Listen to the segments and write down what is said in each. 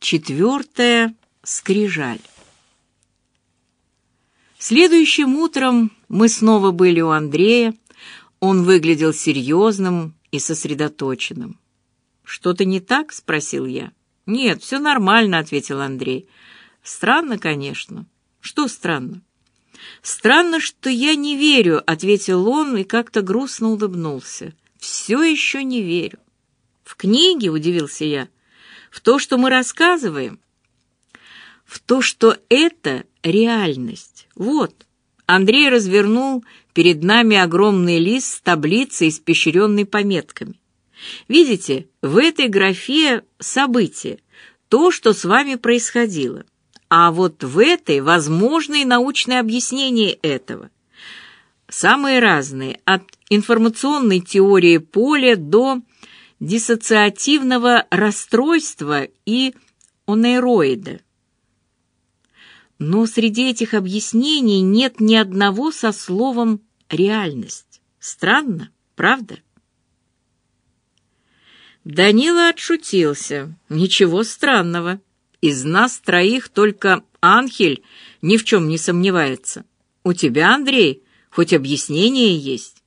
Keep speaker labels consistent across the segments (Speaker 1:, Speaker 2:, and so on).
Speaker 1: Четвертая скрижаль. Следующим утром мы снова были у Андрея. Он выглядел серьезным и сосредоточенным. «Что-то не так?» — спросил я. «Нет, все нормально», — ответил Андрей. «Странно, конечно». «Что странно?» «Странно, что я не верю», — ответил он и как-то грустно улыбнулся. «Все еще не верю». «В книге?» — удивился я. «В то, что мы рассказываем?» «В то, что это реальность. Вот». Андрей развернул перед нами огромный лист с таблицей, испещренной пометками. Видите, в этой графе события, то, что с вами происходило. А вот в этой возможные научные объяснения этого. Самые разные, от информационной теории поля до диссоциативного расстройства и онейроида. Но среди этих объяснений нет ни одного со словом «реальность». Странно, правда? Данила отшутился. Ничего странного. Из нас троих только Анхель ни в чем не сомневается. У тебя, Андрей, хоть объяснение есть.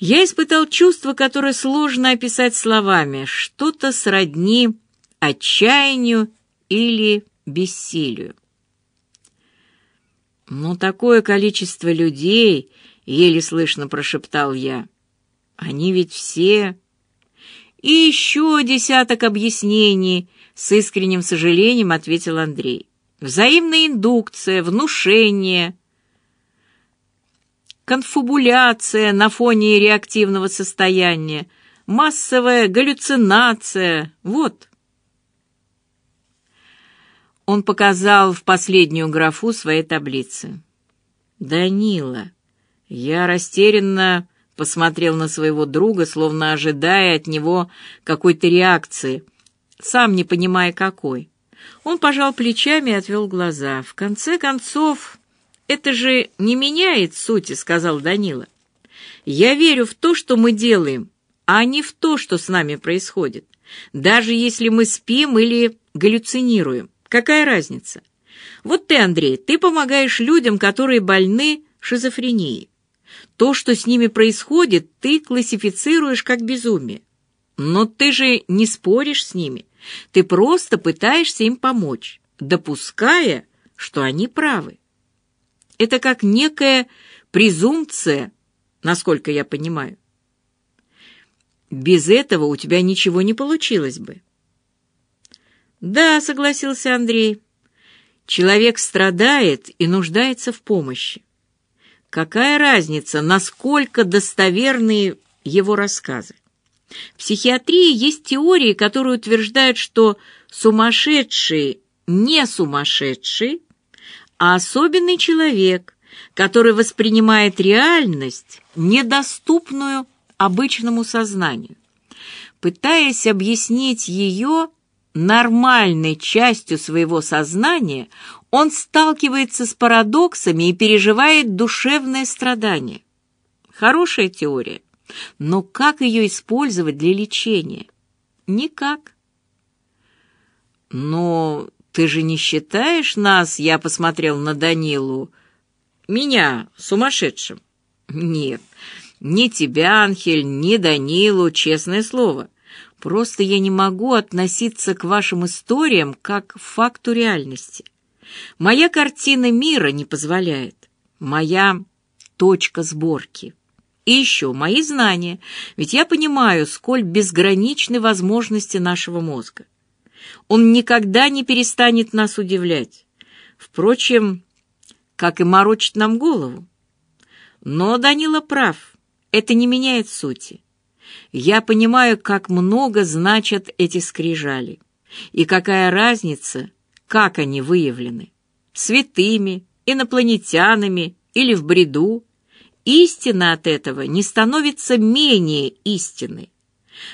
Speaker 1: Я испытал чувство, которое сложно описать словами, что-то сродни отчаянию или бессилию. «Ну, такое количество людей!» — еле слышно прошептал я. «Они ведь все...» «И еще десяток объяснений!» — с искренним сожалением ответил Андрей. «Взаимная индукция, внушение...» конфабуляция на фоне реактивного состояния, массовая галлюцинация. Вот. Он показал в последнюю графу своей таблицы. «Данила». Я растерянно посмотрел на своего друга, словно ожидая от него какой-то реакции, сам не понимая какой. Он пожал плечами и отвел глаза. В конце концов, это же не меняет сути, сказал Данила. Я верю в то, что мы делаем, а не в то, что с нами происходит. Даже если мы спим или галлюцинируем. Какая разница? Вот ты, Андрей, ты помогаешь людям, которые больны шизофренией. То, что с ними происходит, ты классифицируешь как безумие. Но ты же не споришь с ними. Ты просто пытаешься им помочь, допуская, что они правы. Это как некая презумпция, насколько я понимаю. Без этого у тебя ничего не получилось бы. «Да», — согласился Андрей, — «человек страдает и нуждается в помощи. Какая разница, насколько достоверны его рассказы? В психиатрии есть теории, которые утверждают, что сумасшедший не сумасшедший, а особенный человек, который воспринимает реальность, недоступную обычному сознанию, пытаясь объяснить ее нормальной частью своего сознания, он сталкивается с парадоксами и переживает душевное страдание. Хорошая теория, но как ее использовать для лечения? Никак. Но ты же не считаешь нас, я посмотрел на Данилу, меня сумасшедшим? Нет, ни тебя, Анхель, ни Данилу, честное слово. Просто я не могу относиться к вашим историям как к факту реальности. Моя картина мира не позволяет. Моя точка сборки. И еще мои знания, ведь я понимаю, сколь безграничны возможности нашего мозга. Он никогда не перестанет нас удивлять. Впрочем, как и морочит нам голову. Но Данила прав, это не меняет сути. Я понимаю, как много значат эти скрижали, и какая разница, как они выявлены. Святыми, инопланетянами или в бреду. Истина от этого не становится менее истинной.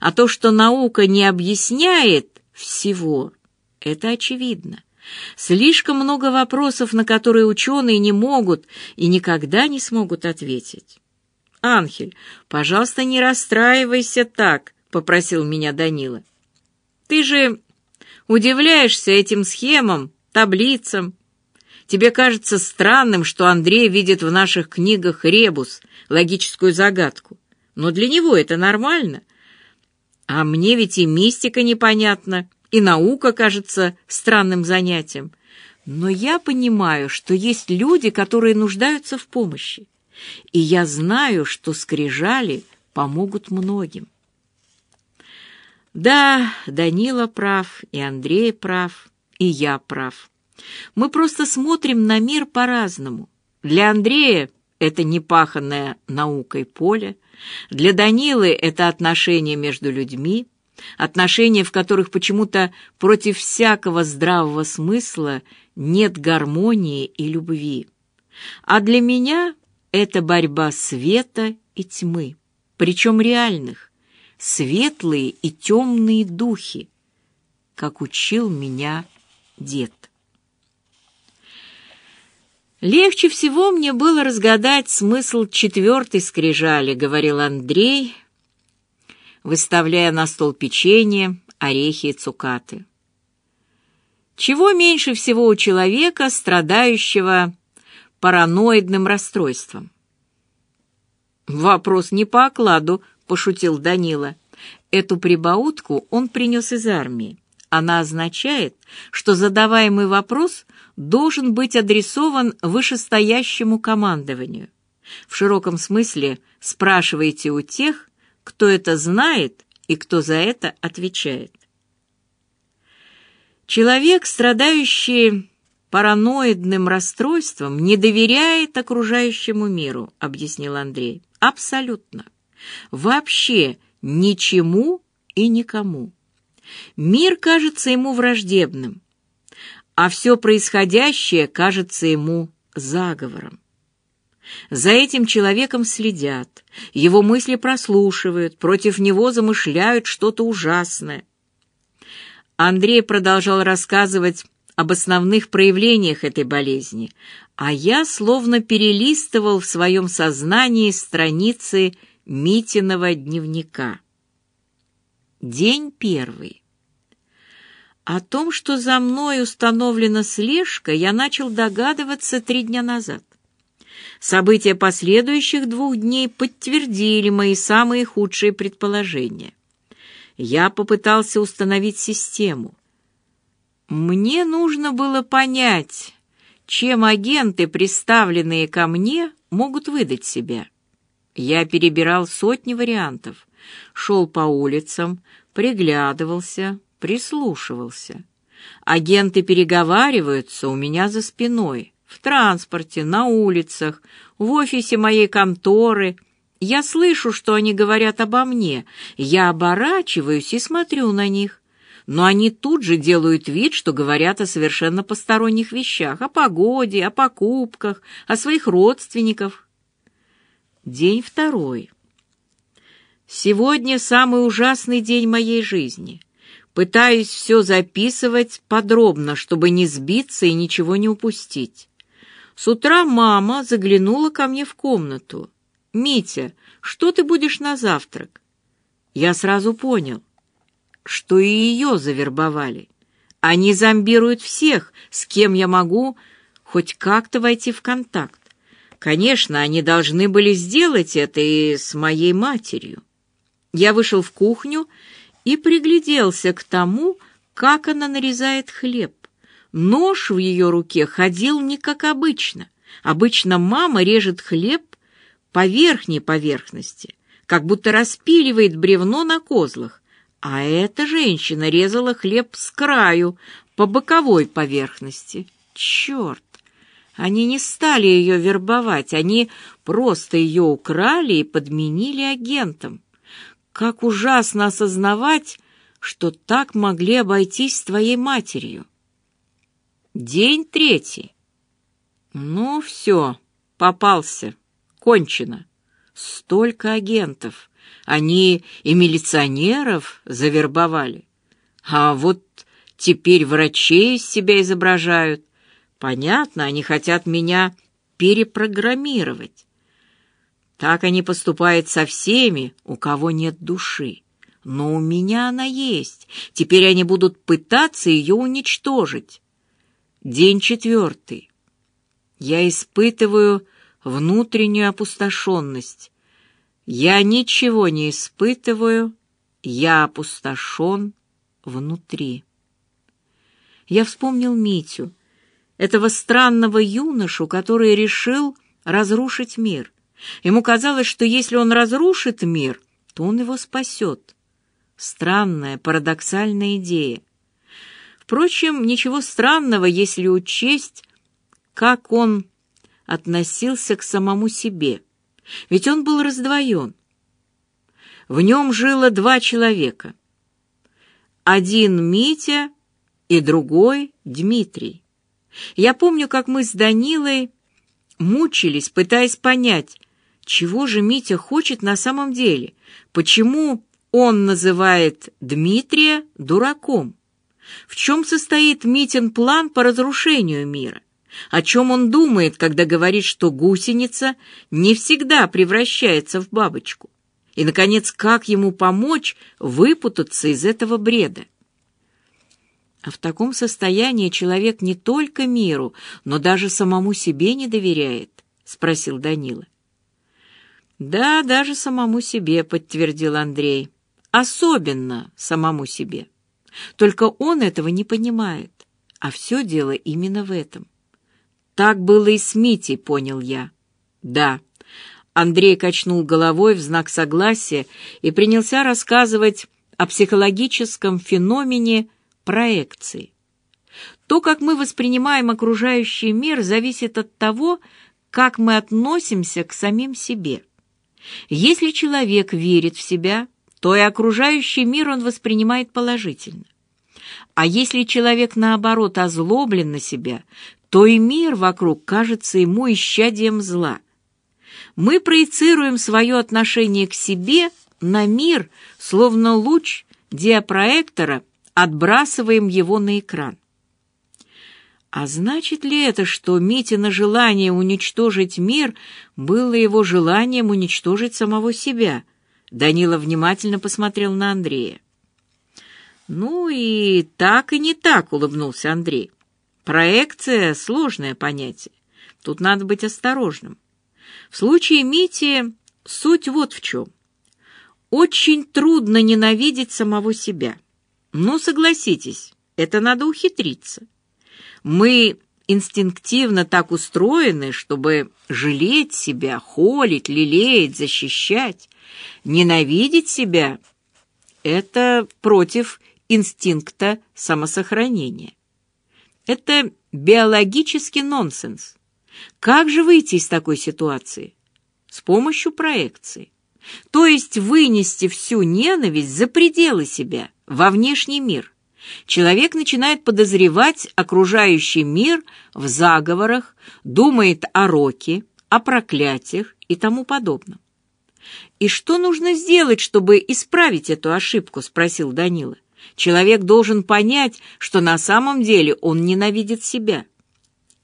Speaker 1: А то, что наука не объясняет всего, это очевидно. Слишком много вопросов, на которые ученые не могут и никогда не смогут ответить. «Анхель, пожалуйста, не расстраивайся так», — попросил меня Данила. «Ты же Удивляешься этим схемам, таблицам. Тебе кажется странным, что Андрей видит в наших книгах ребус, логическую загадку. Но для него это нормально. А мне ведь и мистика непонятна, и наука кажется странным занятием. Но я понимаю, что есть люди, которые нуждаются в помощи. И я знаю, что скрижали помогут многим. Да, Данила прав, и Андрей прав, и я прав. Мы просто смотрим на мир по-разному. Для Андрея это непаханное наукой поле, для Данилы это отношения между людьми, отношения, в которых почему-то против всякого здравого смысла нет гармонии и любви. А для меня это борьба света и тьмы, причем реальных, светлые и темные духи, как учил меня дед. Легче всего мне было разгадать смысл четвертой скрижали, говорил Андрей, выставляя на стол печенье, орехи и цукаты. Чего меньше всего у человека, страдающего параноидным расстройством? Вопрос не по окладу, пошутил Данила. Эту прибаутку он принес из армии. Она означает, что задаваемый вопрос должен быть адресован вышестоящему командованию. В широком смысле спрашивайте у тех, кто это знает и кто за это отвечает. Человек, страдающий параноидным расстройством, не доверяет окружающему миру, объяснил Андрей. Абсолютно. Вообще ничему и никому. Мир кажется ему враждебным, а все происходящее кажется ему заговором. За этим человеком следят, его мысли прослушивают, против него замышляют что-то ужасное. Андрей продолжал рассказывать об основных проявлениях этой болезни, а я словно перелистывал в своем сознании страницы Митиного дневника. День первый. О том, что за мной установлена слежка, я начал догадываться три дня назад. События последующих двух дней подтвердили мои самые худшие предположения. Я попытался установить систему. Мне нужно было понять, чем агенты, представленные ко мне, могут выдать себя. Я перебирал сотни вариантов, шел по улицам, приглядывался, прислушивался. Агенты переговариваются у меня за спиной, в транспорте, на улицах, в офисе моей конторы. Я слышу, что они говорят обо мне. Я оборачиваюсь и смотрю на них. Но они тут же делают вид, что говорят о совершенно посторонних вещах, о погоде, о покупках, о своих родственниках. День второй. Сегодня самый ужасный день моей жизни. Пытаюсь все записывать подробно, чтобы не сбиться и ничего не упустить. С утра мама заглянула ко мне в комнату. «Митя, что ты будешь на завтрак?» Я сразу понял, что и ее завербовали. Они зомбируют всех, с кем я могу хоть как-то войти в контакт. Конечно, они должны были сделать это и с моей матерью. Я вышел в кухню и пригляделся к тому, как она нарезает хлеб. Нож в ее руке ходил не как обычно. Обычно мама режет хлеб по верхней поверхности, как будто распиливает бревно на козлах, а эта женщина резала хлеб с краю, по боковой поверхности. Черт! Они не стали ее вербовать, они просто ее украли и подменили агентом. Как ужасно осознавать, что так могли обойтись с твоей матерью. День третий. Ну, все, попался, кончено. Столько агентов. Они и милиционеров завербовали. А вот теперь врачей из себя изображают. Понятно, они хотят меня перепрограммировать. Так они поступают со всеми, у кого нет души. Но у меня она есть. Теперь они будут пытаться ее уничтожить. День четвертый. Я испытываю внутреннюю опустошенность. Я ничего не испытываю, я опустошен внутри. Я вспомнил Митю, этого странного юношу, который решил разрушить мир. Ему казалось, что если он разрушит мир, то он его спасет. Странная, парадоксальная идея. Впрочем, ничего странного, если учесть, как он относился к самому себе. Ведь он был раздвоен. В нем жило два человека. Один Митя и другой Дмитрий. Я помню, как мы с Данилой мучились, пытаясь понять, чего же Митя хочет на самом деле, почему он называет Дмитрия дураком. В чем состоит Митин план по разрушению мира? О чем он думает, когда говорит, что гусеница не всегда превращается в бабочку? И, наконец, как ему помочь выпутаться из этого бреда? А в таком состоянии человек не только миру, но даже самому себе не доверяет, — спросил Данила. Да, даже самому себе, — подтвердил Андрей. Особенно самому себе. Только он этого не понимает, а все дело именно в этом. Так было и с Митей, понял я. Да. Андрей качнул головой в знак согласия и принялся рассказывать о психологическом феномене проекции. То, как мы воспринимаем окружающий мир, зависит от того, как мы относимся к самим себе. Если человек верит в себя, то и окружающий мир он воспринимает положительно. А если человек, наоборот, озлоблен на себя, то и мир вокруг кажется ему исчадием зла. Мы проецируем свое отношение к себе на мир, словно луч диапроектора отбрасываем его на экран. А значит ли это, что Митина желание уничтожить мир было его желанием уничтожить самого себя? Данила внимательно посмотрел на Андрея. Ну и так и не так, улыбнулся Андрей. Проекция — сложное понятие. Тут надо быть осторожным. В случае Мити суть вот в чем. Очень трудно ненавидеть самого себя. Ну, согласитесь, это надо ухитриться. Мы инстинктивно так устроены, чтобы жалеть себя, холить, лелеять, защищать. Ненавидеть себя — это против инстинкта самосохранения. Это биологический нонсенс. Как же выйти из такой ситуации? С помощью проекции. То есть вынести всю ненависть за пределы себя – во внешний мир. Человек начинает подозревать окружающий мир в заговорах, думает о роке, о проклятиях и тому подобном. «И что нужно сделать, чтобы исправить эту ошибку?» – спросил Данила. «Человек должен понять, что на самом деле он ненавидит себя,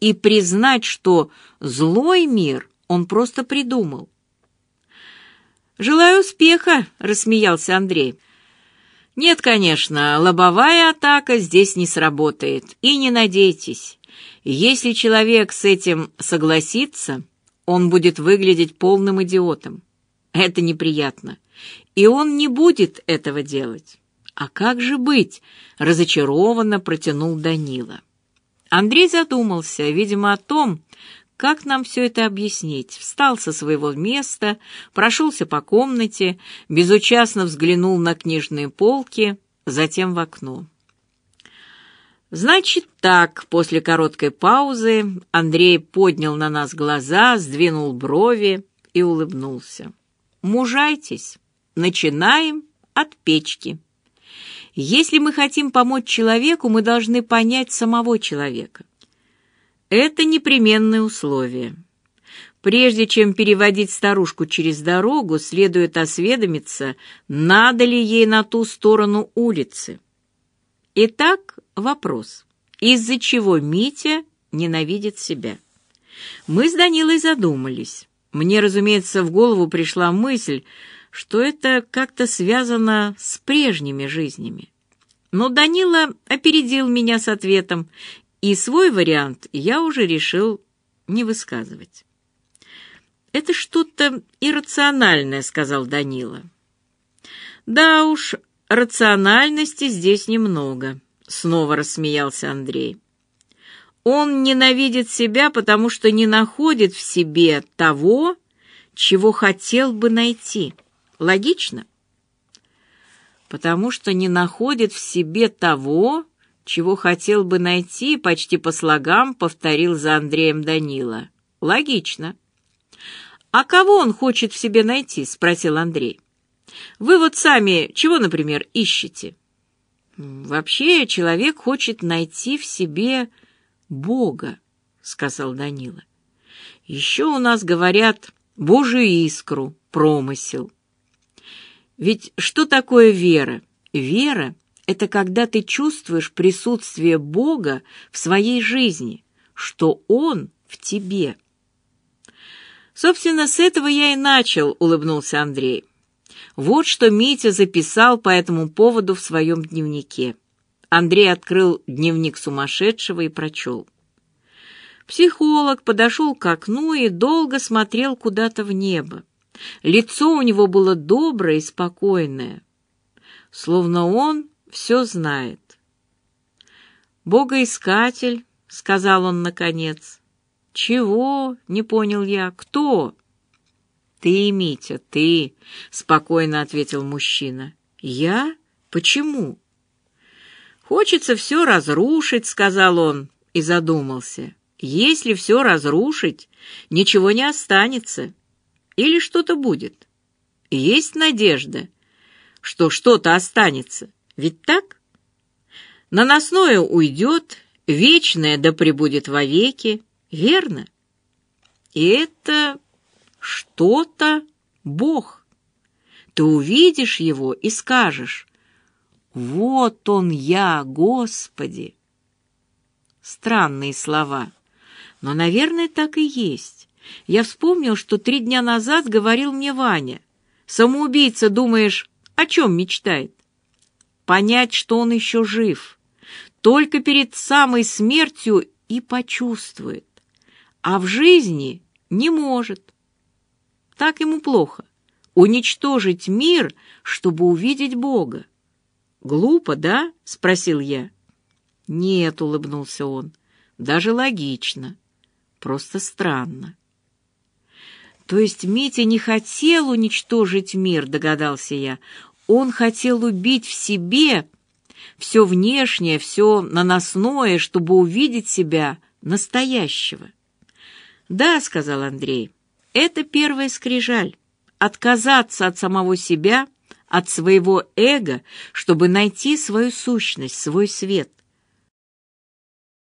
Speaker 1: и признать, что злой мир он просто придумал». «Желаю успеха!» – рассмеялся Андрей. Нет, конечно, лобовая атака здесь не сработает. И не надейтесь. Если человек с этим согласится, он будет выглядеть полным идиотом. Это неприятно. И он не будет этого делать. А как же быть? Разочарованно протянул Данила. Андрей задумался, видимо, о том, как нам все это объяснить? Встал со своего места, прошелся по комнате, безучастно взглянул на книжные полки, затем в окно. «Значит так», — после короткой паузы Андрей поднял на нас глаза, сдвинул брови и улыбнулся. «Мужайтесь. Начинаем от печки. Если мы хотим помочь человеку, мы должны понять самого человека. Это непременное условие. Прежде чем переводить старушку через дорогу, следует осведомиться, надо ли ей на ту сторону улицы. Итак, вопрос. Из-за чего Митя ненавидит себя? Мы с Данилой задумались. Мне, разумеется, в голову пришла мысль, что это как-то связано с прежними жизнями. Но Данила опередил меня с ответом, и свой вариант я уже решил не высказывать. «Это что-то иррациональное», — сказал Данила. «Да уж, рациональности здесь немного», — снова рассмеялся Андрей. «Он ненавидит себя, потому что не находит в себе того, чего хотел бы найти. Логично?» «Потому что не находит в себе того, чего хотел бы найти, почти по слогам повторил за Андреем Данила. Логично. А кого он хочет в себе найти? спросил Андрей. Вы вот сами чего, например, ищете? Вообще человек хочет найти в себе Бога, сказал Данила. Еще у нас говорят Божию искру, промысел. Ведь что такое вера? Вера это когда ты чувствуешь присутствие Бога в своей жизни, что Он в тебе. Собственно, с этого я и начал, улыбнулся Андрей. Вот что Митя записал по этому поводу в своем дневнике. Андрей открыл дневник сумасшедшего и прочел. Психолог подошел к окну и долго смотрел куда-то в небо. Лицо у него было доброе и спокойное, словно он все знает. «Богоискатель», — сказал он наконец. «Чего?» — не понял я. «Кто?» «Ты, Митя, ты», — спокойно ответил мужчина. «Я? Почему?» «Хочется все разрушить», — сказал он и задумался. «Если все разрушить, ничего не останется. Или что-то будет. Есть надежда, что что-то останется. Ведь так? Наносное уйдет, вечное да пребудет вовеки, верно? И это что-то Бог. Ты увидишь его и скажешь, «Вот он я, Господи!» Странные слова, но, наверное, так и есть. Я вспомнил, что три дня назад говорил мне Ваня. Самоубийца, думаешь, о чем мечтает? Понять, что он еще жив. Только перед самой смертью и почувствует. А в жизни не может. Так ему плохо. Уничтожить мир, чтобы увидеть Бога. Глупо, да? спросил я. Нет, улыбнулся он. Даже логично. Просто странно. То есть Митя не хотел уничтожить мир, догадался я. Он хотел убить в себе все внешнее, все наносное, чтобы увидеть себя настоящего. «Да», — сказал Андрей, — «это первая скрижаль. Отказаться от самого себя, от своего эго, чтобы найти свою сущность, свой свет.